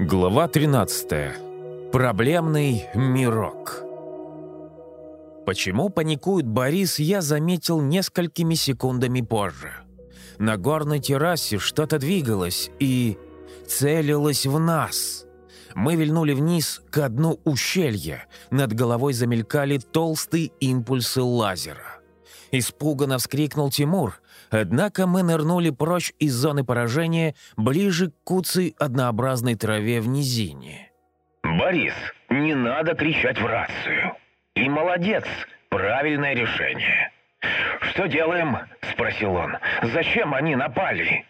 Глава 13. Проблемный мирок. Почему паникует Борис, я заметил несколькими секундами позже. На горной террасе что-то двигалось и целилось в нас. Мы вильнули вниз к дну ущелья. Над головой замелькали толстые импульсы лазера. Испуганно вскрикнул Тимур, однако мы нырнули прочь из зоны поражения ближе к куцей однообразной траве в низине. «Борис, не надо кричать в рацию. И молодец, правильное решение». «Что делаем?» — спросил он. «Зачем они напали?»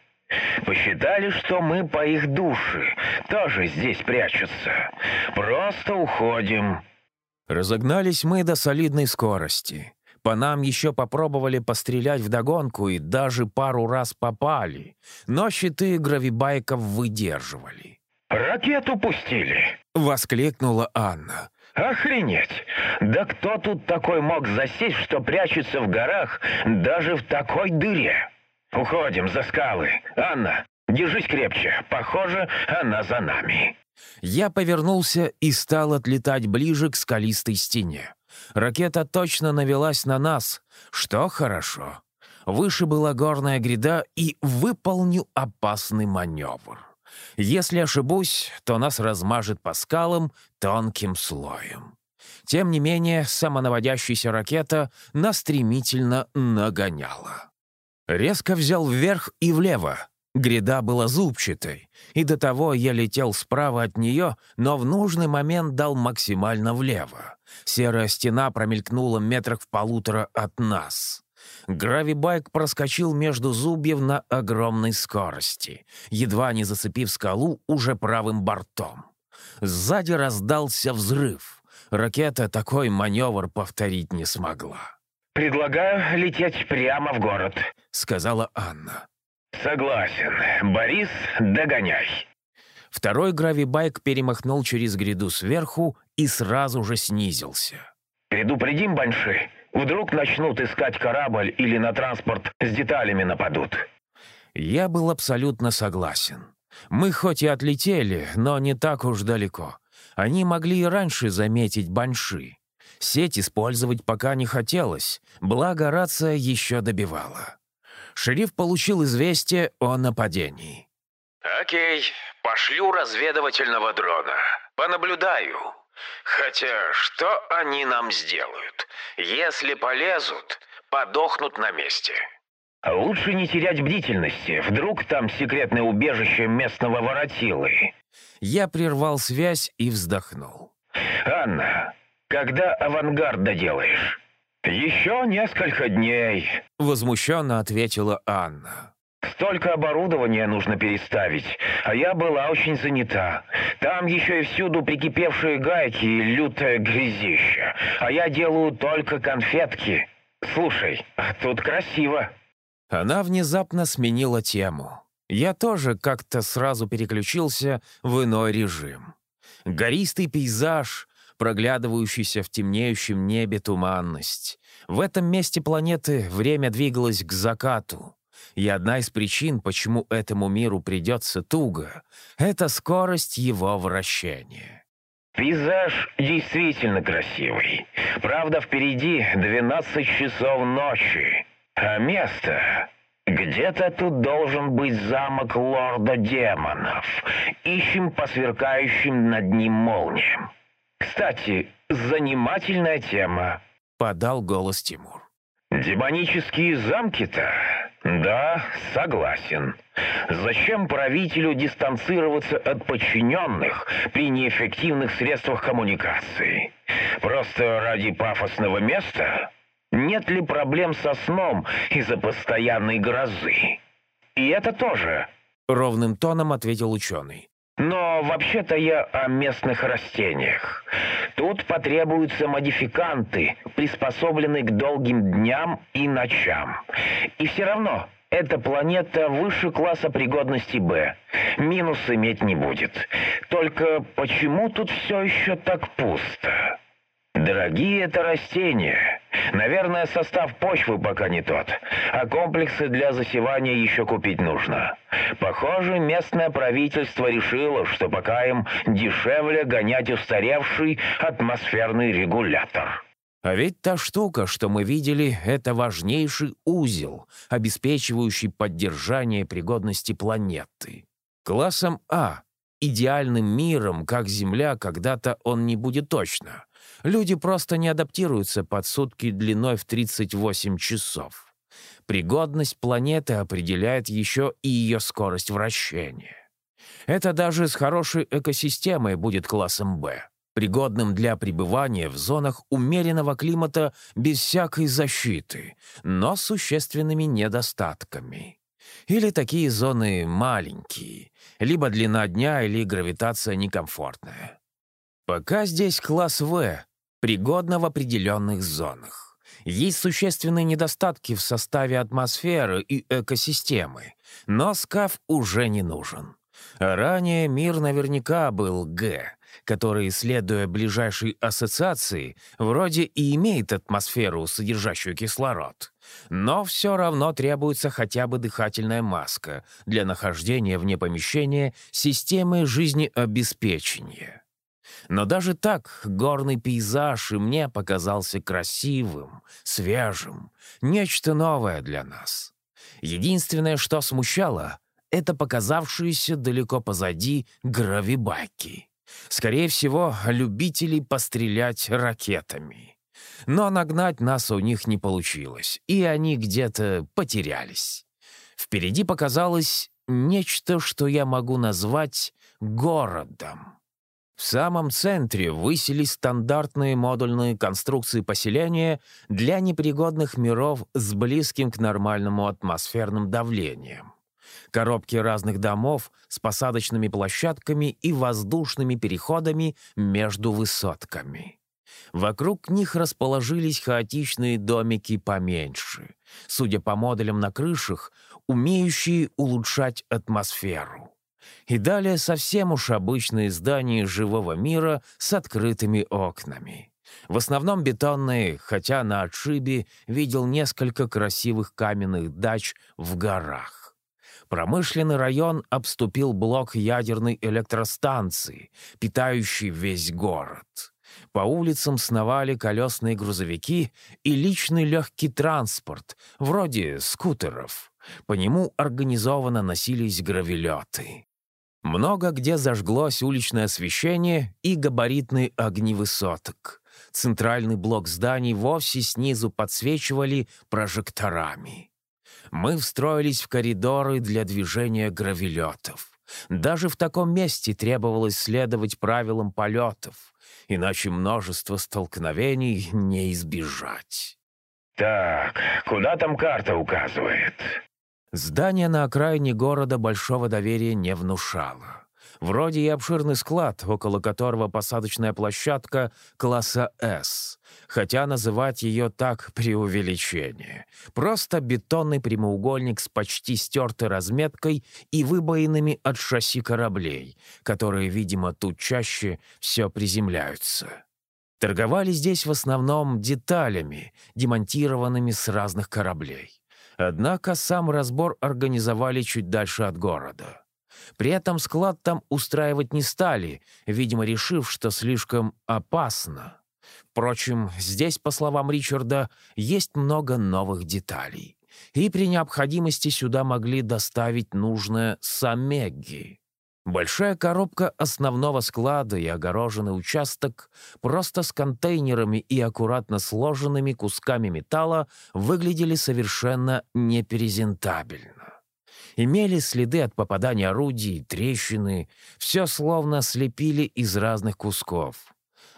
«Посчитали, что мы по их душе, тоже здесь прячутся. Просто уходим». Разогнались мы до солидной скорости. По нам еще попробовали пострелять вдогонку и даже пару раз попали, но щиты гравибайков выдерживали. «Ракету пустили!» — воскликнула Анна. «Охренеть! Да кто тут такой мог засесть, что прячется в горах даже в такой дыре? Уходим за скалы. Анна, держись крепче. Похоже, она за нами». Я повернулся и стал отлетать ближе к скалистой стене. Ракета точно навелась на нас, что хорошо. Выше была горная гряда, и выполню опасный маневр. Если ошибусь, то нас размажет по скалам тонким слоем. Тем не менее, самонаводящаяся ракета нас стремительно нагоняла. Резко взял вверх и влево. Гряда была зубчатой, и до того я летел справа от нее, но в нужный момент дал максимально влево. Серая стена промелькнула метрах в полутора от нас. Гравибайк проскочил между зубьев на огромной скорости, едва не зацепив скалу уже правым бортом. Сзади раздался взрыв. Ракета такой маневр повторить не смогла. «Предлагаю лететь прямо в город», — сказала Анна. «Согласен. Борис, догоняй». Второй гравибайк перемахнул через гряду сверху и сразу же снизился. «Предупредим Банши. Вдруг начнут искать корабль или на транспорт с деталями нападут». Я был абсолютно согласен. Мы хоть и отлетели, но не так уж далеко. Они могли и раньше заметить Банши. Сеть использовать пока не хотелось, благо рация еще добивала. Шериф получил известие о нападении. «Окей, пошлю разведывательного дрона. Понаблюдаю. Хотя, что они нам сделают? Если полезут, подохнут на месте». «Лучше не терять бдительности. Вдруг там секретное убежище местного воротилы». Я прервал связь и вздохнул. «Анна, когда авангард доделаешь?» «Еще несколько дней», — возмущенно ответила Анна. Столько оборудования нужно переставить, а я была очень занята. Там еще и всюду прикипевшие гайки и лютое грязище. А я делаю только конфетки. Слушай, тут красиво. Она внезапно сменила тему. Я тоже как-то сразу переключился в иной режим. Гористый пейзаж, проглядывающийся в темнеющем небе туманность. В этом месте планеты время двигалось к закату. И одна из причин, почему этому миру придется туго, — это скорость его вращения. Пейзаж действительно красивый. Правда, впереди 12 часов ночи. А место... Где-то тут должен быть замок лорда демонов. Ищем по сверкающим над ним молниям. Кстати, занимательная тема. Подал голос Тимур. Демонические замки-то да, согласен. Зачем правителю дистанцироваться от подчиненных при неэффективных средствах коммуникации? Просто ради пафосного места? Нет ли проблем со сном из-за постоянной грозы? И это тоже. Ровным тоном ответил ученый. Но вообще-то я о местных растениях. Тут потребуются модификанты, приспособленные к долгим дням и ночам. И все равно эта планета выше класса пригодности Б. Минус иметь не будет. Только почему тут все еще так пусто? Дорогие это растения. Наверное, состав почвы пока не тот, а комплексы для засевания еще купить нужно. Похоже, местное правительство решило, что пока им дешевле гонять устаревший атмосферный регулятор. А ведь та штука, что мы видели, это важнейший узел, обеспечивающий поддержание пригодности планеты. Классом А, идеальным миром, как Земля, когда-то он не будет точно. Люди просто не адаптируются под сутки длиной в 38 часов. Пригодность планеты определяет еще и ее скорость вращения. Это даже с хорошей экосистемой будет классом «Б», пригодным для пребывания в зонах умеренного климата без всякой защиты, но с существенными недостатками. Или такие зоны маленькие, либо длина дня или гравитация некомфортная. Пока здесь класс В, пригодно в определенных зонах. Есть существенные недостатки в составе атмосферы и экосистемы, но скаф уже не нужен. Ранее мир наверняка был Г, который, следуя ближайшей ассоциации, вроде и имеет атмосферу, содержащую кислород. Но все равно требуется хотя бы дыхательная маска для нахождения вне помещения системы жизнеобеспечения. Но даже так горный пейзаж и мне показался красивым, свежим, нечто новое для нас. Единственное, что смущало, это показавшиеся далеко позади гравибайки. Скорее всего, любителей пострелять ракетами. Но нагнать нас у них не получилось, и они где-то потерялись. Впереди показалось нечто, что я могу назвать городом. В самом центре высились стандартные модульные конструкции поселения для непригодных миров с близким к нормальному атмосферным давлением. Коробки разных домов с посадочными площадками и воздушными переходами между высотками. Вокруг них расположились хаотичные домики поменьше, судя по модулям на крышах, умеющие улучшать атмосферу. И далее совсем уж обычные здания живого мира с открытыми окнами. В основном бетонные, хотя на отшибе видел несколько красивых каменных дач в горах. Промышленный район обступил блок ядерной электростанции, питающий весь город. По улицам сновали колесные грузовики и личный легкий транспорт, вроде скутеров. По нему организованно носились гравелеты. Много где зажглось уличное освещение и габаритные огни высоток. Центральный блок зданий вовсе снизу подсвечивали прожекторами. Мы встроились в коридоры для движения гравелетов. Даже в таком месте требовалось следовать правилам полетов, иначе множество столкновений не избежать. «Так, куда там карта указывает?» Здание на окраине города большого доверия не внушало. Вроде и обширный склад, около которого посадочная площадка класса «С», хотя называть ее так — преувеличение. Просто бетонный прямоугольник с почти стертой разметкой и выбоинами от шасси кораблей, которые, видимо, тут чаще все приземляются. Торговали здесь в основном деталями, демонтированными с разных кораблей. Однако сам разбор организовали чуть дальше от города. При этом склад там устраивать не стали, видимо, решив, что слишком опасно. Впрочем, здесь, по словам Ричарда, есть много новых деталей. И при необходимости сюда могли доставить нужное самегги. Большая коробка основного склада и огороженный участок просто с контейнерами и аккуратно сложенными кусками металла выглядели совершенно непрезентабельно. Имели следы от попадания орудий, трещины, все словно слепили из разных кусков.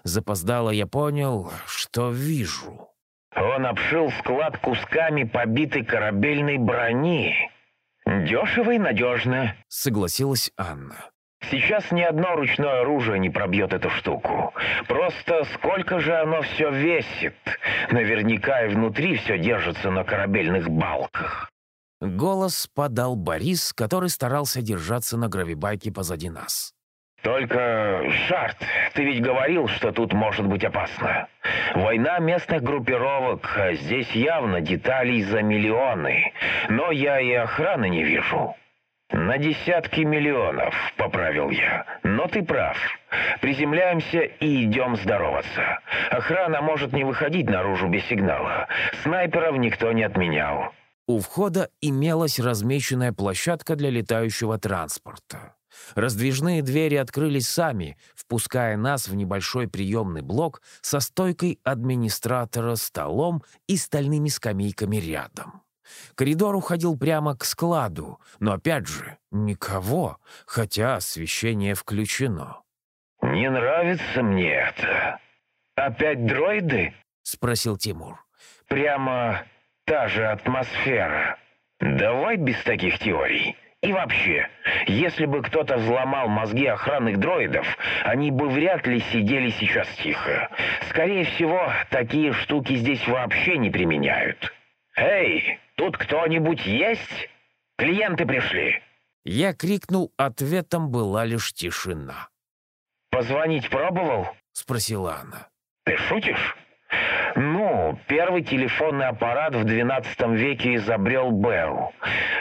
Запоздало я понял, что вижу. Он обшил склад кусками побитой корабельной брони, «Дешево и надежно», — согласилась Анна. «Сейчас ни одно ручное оружие не пробьет эту штуку. Просто сколько же оно все весит? Наверняка и внутри все держится на корабельных балках». Голос подал Борис, который старался держаться на гравибайке позади нас. Только, Шарт, ты ведь говорил, что тут может быть опасно. Война местных группировок, а здесь явно деталей за миллионы. Но я и охраны не вижу. «На десятки миллионов», — поправил я. «Но ты прав. Приземляемся и идем здороваться. Охрана может не выходить наружу без сигнала. Снайперов никто не отменял». У входа имелась размеченная площадка для летающего транспорта. Раздвижные двери открылись сами, впуская нас в небольшой приемный блок со стойкой администратора, столом и стальными скамейками рядом. Коридор уходил прямо к складу, но опять же никого, хотя освещение включено. «Не нравится мне это. Опять дроиды?» — спросил Тимур. «Прямо та же атмосфера. Давай без таких теорий. И вообще, если бы кто-то взломал мозги охранных дроидов, они бы вряд ли сидели сейчас тихо. Скорее всего, такие штуки здесь вообще не применяют. Эй, тут кто-нибудь есть? Клиенты пришли. Я крикнул, ответом была лишь тишина. «Позвонить пробовал?» — спросила она. «Ты шутишь?» «Ну, первый телефонный аппарат в XII веке изобрел Белл.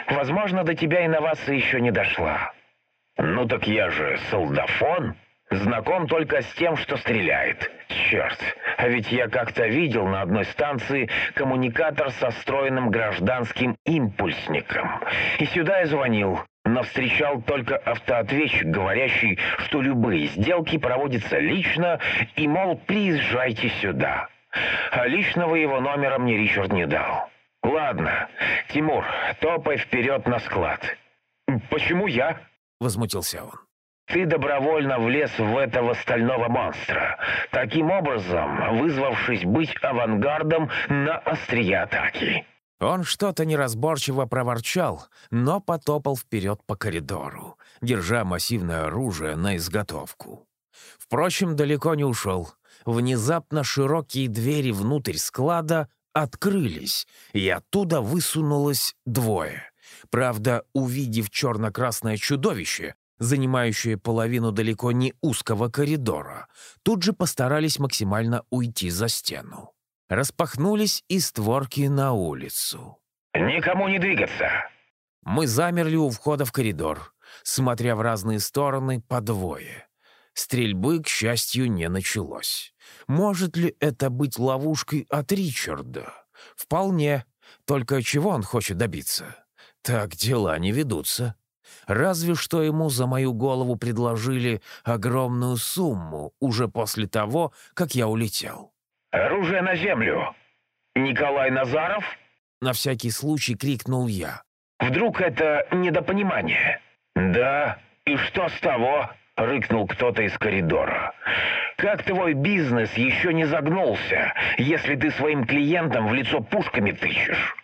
Возможно, до тебя инновация еще не дошла». «Ну так я же солдафон. Знаком только с тем, что стреляет. Черт, а ведь я как-то видел на одной станции коммуникатор со встроенным гражданским импульсником. И сюда я звонил, но встречал только автоответчик, говорящий, что любые сделки проводятся лично и, мол, приезжайте сюда. А личного его номера мне Ричард не дал. Ладно, Тимур, топай вперед на склад. Почему я? Возмутился он. Ты добровольно влез в этого стального монстра, таким образом вызвавшись быть авангардом на острие атаки. Он что-то неразборчиво проворчал, но потопал вперед по коридору, держа массивное оружие на изготовку. Впрочем, далеко не ушел. Внезапно широкие двери внутрь склада открылись, и оттуда высунулось двое. Правда, увидев черно-красное чудовище, занимающее половину далеко не узкого коридора, тут же постарались максимально уйти за стену. Распахнулись и створки на улицу. «Никому не двигаться!» Мы замерли у входа в коридор, смотря в разные стороны по двое. Стрельбы, к счастью, не началось. Может ли это быть ловушкой от Ричарда? Вполне. Только чего он хочет добиться? Так дела не ведутся. Разве что ему за мою голову предложили огромную сумму уже после того, как я улетел. «Оружие на землю! Николай Назаров?» На всякий случай крикнул я. «Вдруг это недопонимание?» «Да, и что с того?» — рыкнул кто-то из коридора. «Как твой бизнес еще не загнулся, если ты своим клиентам в лицо пушками тычешь?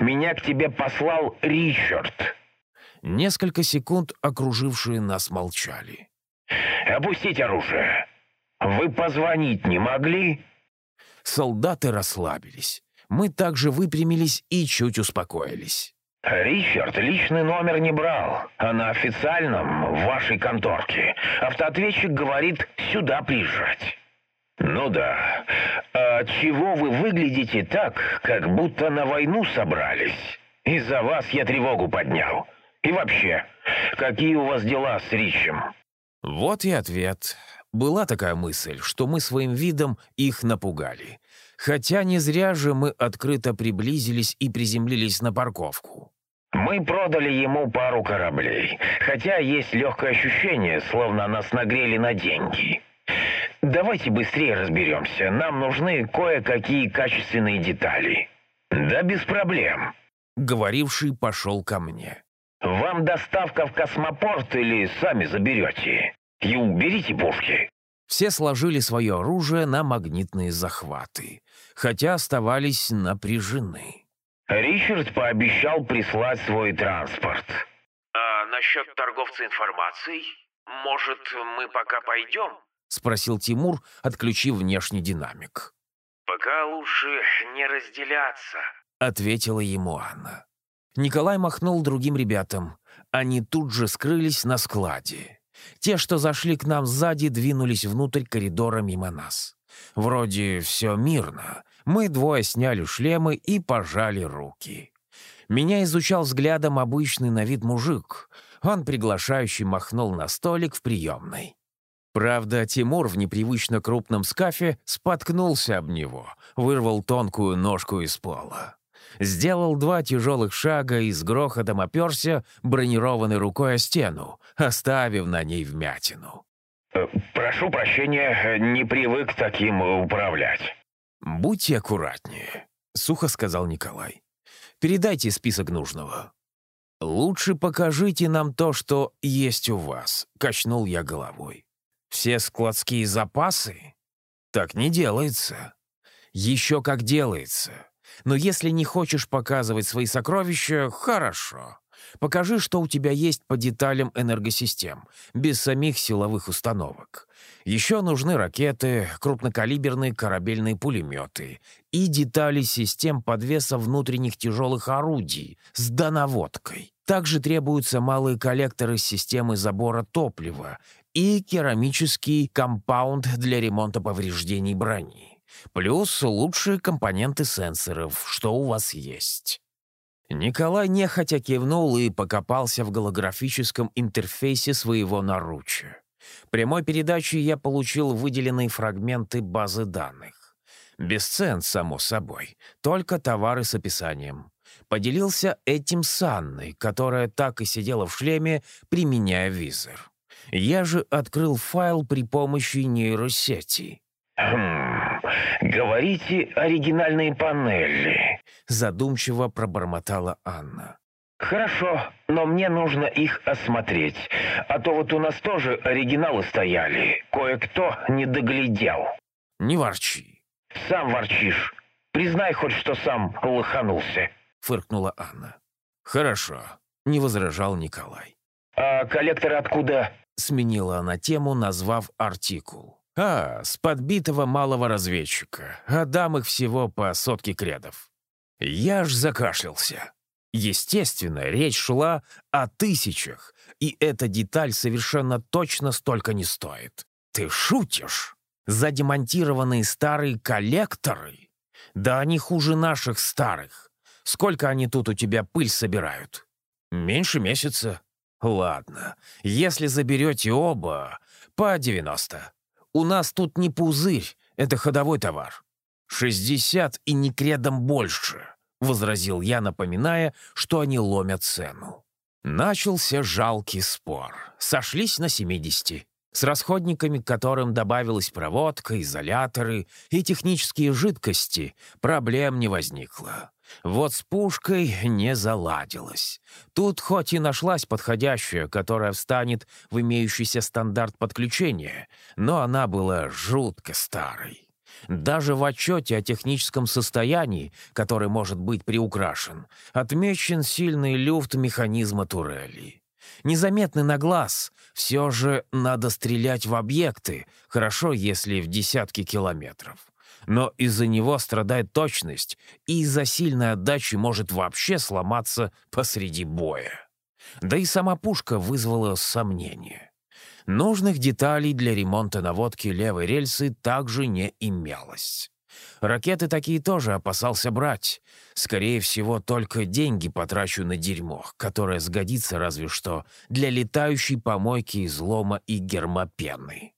Меня к тебе послал Ричард». Несколько секунд окружившие нас молчали. «Опустить оружие! Вы позвонить не могли?» Солдаты расслабились. Мы также выпрямились и чуть успокоились. «Ричард личный номер не брал, а на официальном, в вашей конторке, автоответчик говорит сюда приезжать». «Ну да. А чего вы выглядите так, как будто на войну собрались? Из-за вас я тревогу поднял. И вообще, какие у вас дела с Ричем?» Вот и ответ. Была такая мысль, что мы своим видом их напугали. Хотя не зря же мы открыто приблизились и приземлились на парковку. «Мы продали ему пару кораблей, хотя есть легкое ощущение, словно нас нагрели на деньги. Давайте быстрее разберемся, нам нужны кое-какие качественные детали». «Да без проблем», — говоривший пошел ко мне. «Вам доставка в космопорт или сами заберете? И уберите пушки». Все сложили свое оружие на магнитные захваты, хотя оставались напряжены. Ричард пообещал прислать свой транспорт. «А насчет торговца информацией? Может, мы пока пойдем?» — спросил Тимур, отключив внешний динамик. «Пока лучше не разделяться», — ответила ему Анна. Николай махнул другим ребятам. Они тут же скрылись на складе. Те, что зашли к нам сзади, двинулись внутрь коридора мимо нас. Вроде все мирно. Мы двое сняли шлемы и пожали руки. Меня изучал взглядом обычный на вид мужик. Он приглашающий махнул на столик в приемной. Правда, Тимур в непривычно крупном скафе споткнулся об него, вырвал тонкую ножку из пола. Сделал два тяжелых шага и с грохотом оперся бронированной рукой о стену, оставив на ней вмятину. Э, «Прошу прощения, не привык таким управлять». «Будьте аккуратнее», — сухо сказал Николай. «Передайте список нужного». «Лучше покажите нам то, что есть у вас», — качнул я головой. «Все складские запасы? Так не делается». «Еще как делается. Но если не хочешь показывать свои сокровища, хорошо. Покажи, что у тебя есть по деталям энергосистем, без самих силовых установок. Еще нужны ракеты, крупнокалиберные корабельные пулеметы и детали систем подвеса внутренних тяжелых орудий с донаводкой. Также требуются малые коллекторы системы забора топлива и керамический компаунд для ремонта повреждений брони. Плюс лучшие компоненты сенсоров, что у вас есть. Николай нехотя кивнул и покопался в голографическом интерфейсе своего наручия. Прямой передачей я получил выделенные фрагменты базы данных. Без цен, само собой, только товары с описанием. Поделился этим с Анной, которая так и сидела в шлеме, применяя визор. Я же открыл файл при помощи нейросети. Говорите, оригинальные панели. Задумчиво пробормотала Анна. Хорошо, но мне нужно их осмотреть. А то вот у нас тоже оригиналы стояли. Кое-кто не доглядел. Не ворчи. Сам ворчишь. Признай хоть, что сам лоханулся. Фыркнула Анна. Хорошо, не возражал Николай. А коллекторы откуда? Сменила она тему, назвав артикул. А, с подбитого малого разведчика. Отдам их всего по сотке кредов. Я ж закашлялся. Естественно, речь шла о тысячах, и эта деталь совершенно точно столько не стоит. Ты шутишь? Задемонтированные старые коллекторы? Да они хуже наших старых. Сколько они тут у тебя пыль собирают? Меньше месяца. Ладно, если заберете оба, по девяносто. У нас тут не пузырь, это ходовой товар. Шестьдесят и не кредом больше», — возразил я, напоминая, что они ломят цену. Начался жалкий спор. Сошлись на семидесяти. С расходниками, которым добавилась проводка, изоляторы и технические жидкости, проблем не возникло. Вот с пушкой не заладилось. Тут хоть и нашлась подходящая, которая встанет в имеющийся стандарт подключения, но она была жутко старой. Даже в отчете о техническом состоянии, который может быть приукрашен, отмечен сильный люфт механизма турели. Незаметный на глаз, все же надо стрелять в объекты, хорошо, если в десятки километров но из-за него страдает точность, и из-за сильной отдачи может вообще сломаться посреди боя. Да и сама пушка вызвала сомнения. Нужных деталей для ремонта наводки левой рельсы также не имелось. Ракеты такие тоже опасался брать. Скорее всего, только деньги потрачу на дерьмо, которое сгодится разве что для летающей помойки излома и гермопены.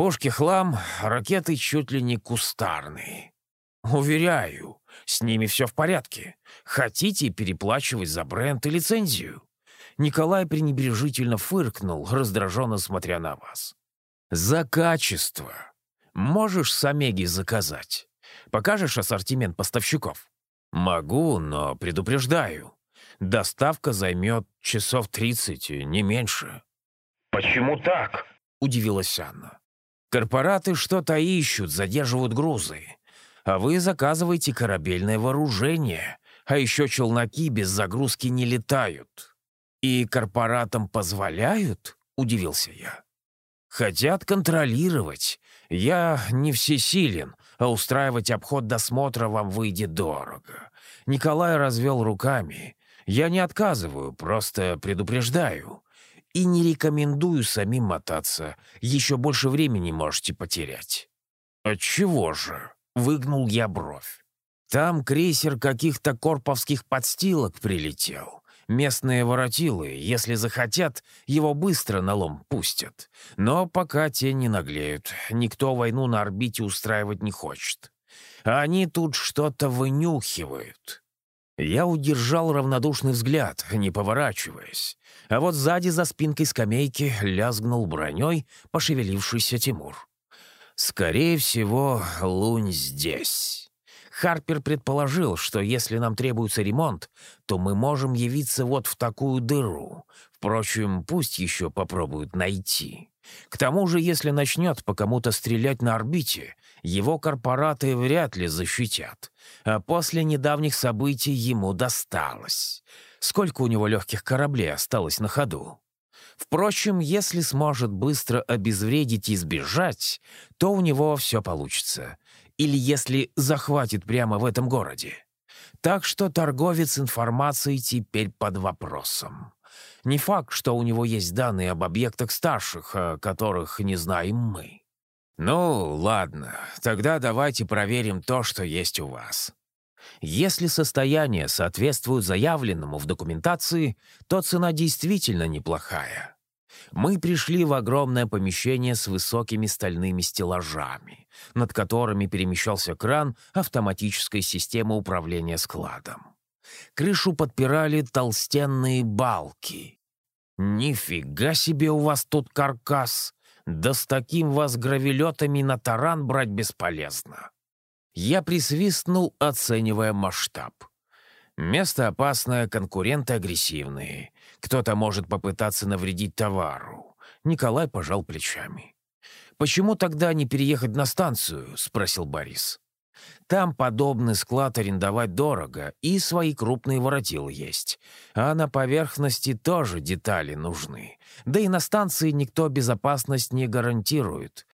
Пушки хлам, ракеты чуть ли не кустарные. Уверяю, с ними все в порядке. Хотите переплачивать за бренд и лицензию? Николай пренебрежительно фыркнул, раздраженно смотря на вас. «За качество. Можешь с Омеги заказать? Покажешь ассортимент поставщиков?» «Могу, но предупреждаю. Доставка займет часов тридцать, не меньше». «Почему так?» — удивилась Анна. Корпораты что-то ищут, задерживают грузы. А вы заказываете корабельное вооружение, а еще челноки без загрузки не летают. И корпоратам позволяют? Удивился я. Хотят контролировать. Я не всесилен, а устраивать обход досмотра вам выйдет дорого. Николай развел руками. Я не отказываю, просто предупреждаю. И не рекомендую самим мотаться. Еще больше времени можете потерять». «Отчего же?» — выгнул я бровь. «Там крейсер каких-то корповских подстилок прилетел. Местные воротилы, если захотят, его быстро на лом пустят. Но пока те не наглеют. Никто войну на орбите устраивать не хочет. Они тут что-то вынюхивают. Я удержал равнодушный взгляд, не поворачиваясь. А вот сзади за спинкой скамейки лязгнул броней пошевелившийся Тимур. «Скорее всего, лунь здесь». Харпер предположил, что если нам требуется ремонт, то мы можем явиться вот в такую дыру. Впрочем, пусть еще попробуют найти. К тому же, если начнет по кому-то стрелять на орбите, его корпораты вряд ли защитят. А после недавних событий ему досталось. Сколько у него легких кораблей осталось на ходу? Впрочем, если сможет быстро обезвредить и сбежать, то у него все получится или если захватит прямо в этом городе. Так что торговец информацией теперь под вопросом. Не факт, что у него есть данные об объектах старших, о которых не знаем мы. Ну, ладно, тогда давайте проверим то, что есть у вас. Если состояние соответствует заявленному в документации, то цена действительно неплохая мы пришли в огромное помещение с высокими стальными стеллажами, над которыми перемещался кран автоматической системы управления складом. Крышу подпирали толстенные балки. «Нифига себе у вас тут каркас! Да с таким вас гравелетами на таран брать бесполезно!» Я присвистнул, оценивая масштаб. Место опасное, конкуренты агрессивные. Кто-то может попытаться навредить товару. Николай пожал плечами. «Почему тогда не переехать на станцию?» — спросил Борис. «Там подобный склад арендовать дорого, и свои крупные воротилы есть. А на поверхности тоже детали нужны. Да и на станции никто безопасность не гарантирует.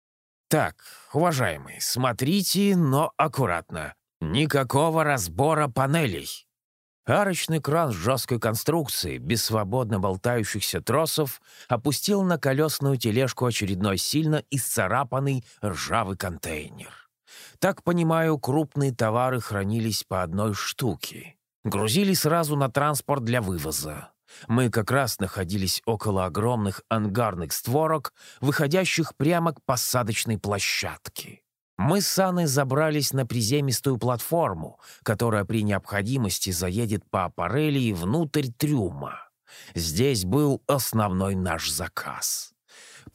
Так, уважаемый, смотрите, но аккуратно. Никакого разбора панелей. Арочный кран жесткой конструкцией, без свободно болтающихся тросов, опустил на колесную тележку очередной сильно исцарапанный ржавый контейнер. Так понимаю, крупные товары хранились по одной штуке. Грузили сразу на транспорт для вывоза. Мы как раз находились около огромных ангарных створок, выходящих прямо к посадочной площадке. Мы с Анной забрались на приземистую платформу, которая при необходимости заедет по аппарели внутрь трюма. Здесь был основной наш заказ.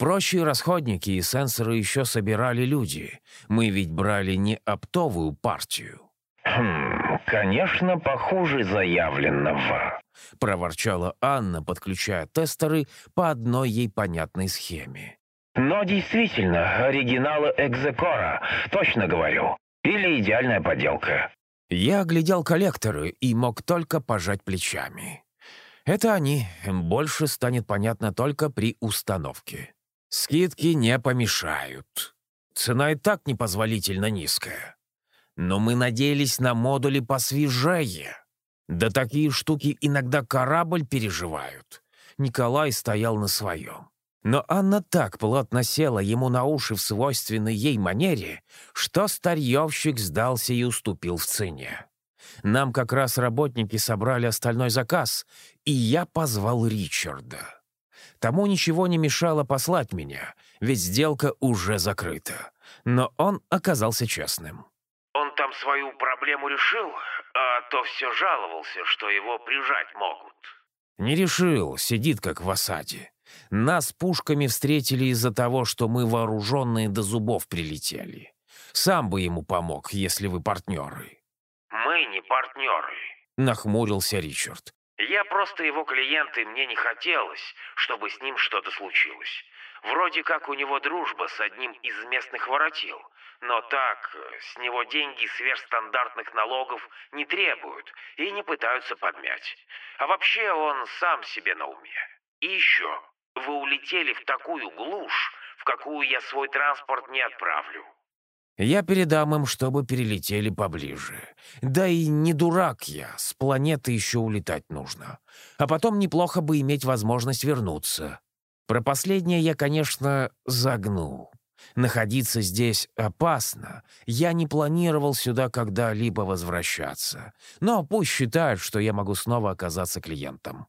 Прочие расходники и сенсоры еще собирали люди. Мы ведь брали не оптовую партию. «Хм, конечно, похуже заявленного», — проворчала Анна, подключая тестеры по одной ей понятной схеме. Но действительно, оригиналы Экзекора, точно говорю. Или идеальная подделка. Я оглядел коллекторы и мог только пожать плечами. Это они. Больше станет понятно только при установке. Скидки не помешают. Цена и так непозволительно низкая. Но мы надеялись на модули посвежее. Да такие штуки иногда корабль переживают. Николай стоял на своем. Но Анна так плотно села ему на уши в свойственной ей манере, что старьевщик сдался и уступил в цене. Нам как раз работники собрали остальной заказ, и я позвал Ричарда. Тому ничего не мешало послать меня, ведь сделка уже закрыта. Но он оказался честным. «Он там свою проблему решил, а то все жаловался, что его прижать могут». «Не решил, сидит как в осаде. Нас пушками встретили из-за того, что мы вооруженные до зубов прилетели. Сам бы ему помог, если вы партнеры». «Мы не партнеры», — нахмурился Ричард. «Я просто его клиент, и мне не хотелось, чтобы с ним что-то случилось. Вроде как у него дружба с одним из местных воротил, но так, с него деньги сверхстандартных налогов не требуют и не пытаются подмять. А вообще он сам себе на уме. И еще, вы улетели в такую глушь, в какую я свой транспорт не отправлю. Я передам им, чтобы перелетели поближе. Да и не дурак я, с планеты еще улетать нужно. А потом неплохо бы иметь возможность вернуться. Про последнее я, конечно, загнул. Находиться здесь опасно. Я не планировал сюда когда-либо возвращаться. Но пусть считают, что я могу снова оказаться клиентом.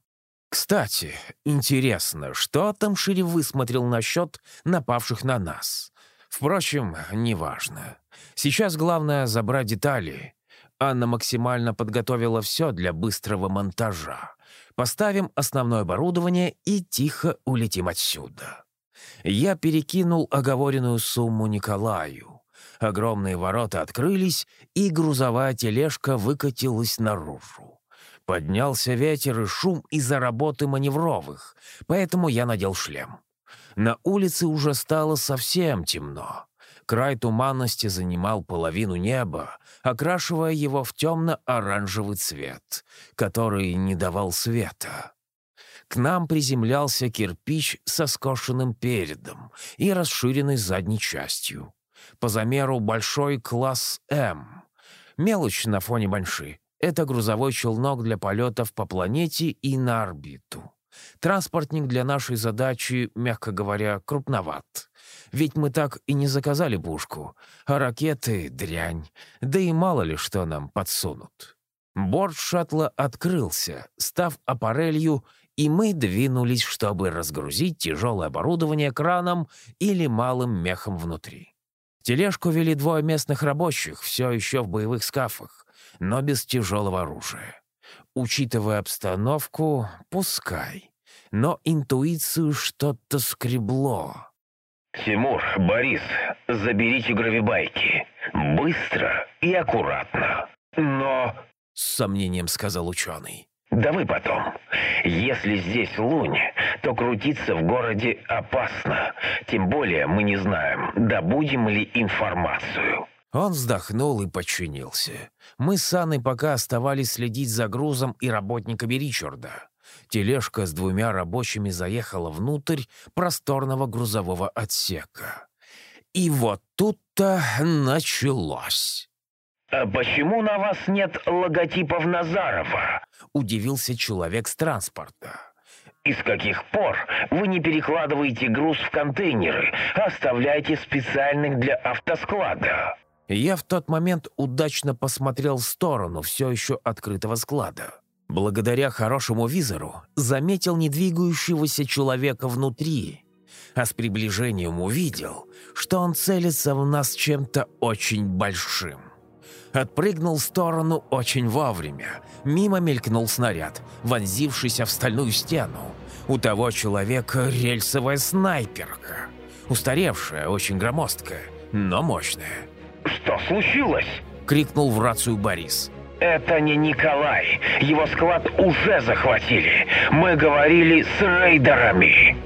Кстати, интересно, что там Шири высмотрел насчет напавших на нас? Впрочем, неважно. Сейчас главное — забрать детали. Анна максимально подготовила все для быстрого монтажа. Поставим основное оборудование и тихо улетим отсюда. Я перекинул оговоренную сумму Николаю. Огромные ворота открылись, и грузовая тележка выкатилась наружу. Поднялся ветер и шум из-за работы маневровых, поэтому я надел шлем. На улице уже стало совсем темно. Край туманности занимал половину неба, окрашивая его в темно-оранжевый цвет, который не давал света. К нам приземлялся кирпич со скошенным передом и расширенной задней частью. По замеру большой класс М. Мелочь на фоне Банши. Это грузовой челнок для полетов по планете и на орбиту. Транспортник для нашей задачи, мягко говоря, крупноват. Ведь мы так и не заказали пушку, а ракеты — дрянь, да и мало ли что нам подсунут. Борт шаттла открылся, став аппарелью и мы двинулись, чтобы разгрузить тяжелое оборудование краном или малым мехом внутри. Тележку вели двое местных рабочих, все еще в боевых скафах, но без тяжелого оружия. Учитывая обстановку, пускай. Но интуицию что-то скребло. «Тимур, Борис, заберите гравибайки. Быстро и аккуратно. Но...» — с сомнением сказал ученый. Да вы потом. Если здесь лунь, то крутиться в городе опасно. Тем более мы не знаем, добудем ли информацию». Он вздохнул и подчинился. Мы с Анной пока оставались следить за грузом и работниками Ричарда. Тележка с двумя рабочими заехала внутрь просторного грузового отсека. И вот тут-то началось. «А почему на вас нет логотипов Назарова?» — удивился человек с транспорта. «И с каких пор вы не перекладываете груз в контейнеры, а оставляете специальных для автосклада?» Я в тот момент удачно посмотрел в сторону все еще открытого склада. Благодаря хорошему визору заметил недвигающегося человека внутри, а с приближением увидел, что он целится в нас чем-то очень большим. Отпрыгнул в сторону очень вовремя. Мимо мелькнул снаряд, вонзившийся в стальную стену. У того человека рельсовая снайперка. Устаревшая, очень громоздкая, но мощная. «Что случилось?» — крикнул в рацию Борис. «Это не Николай. Его склад уже захватили. Мы говорили с рейдерами».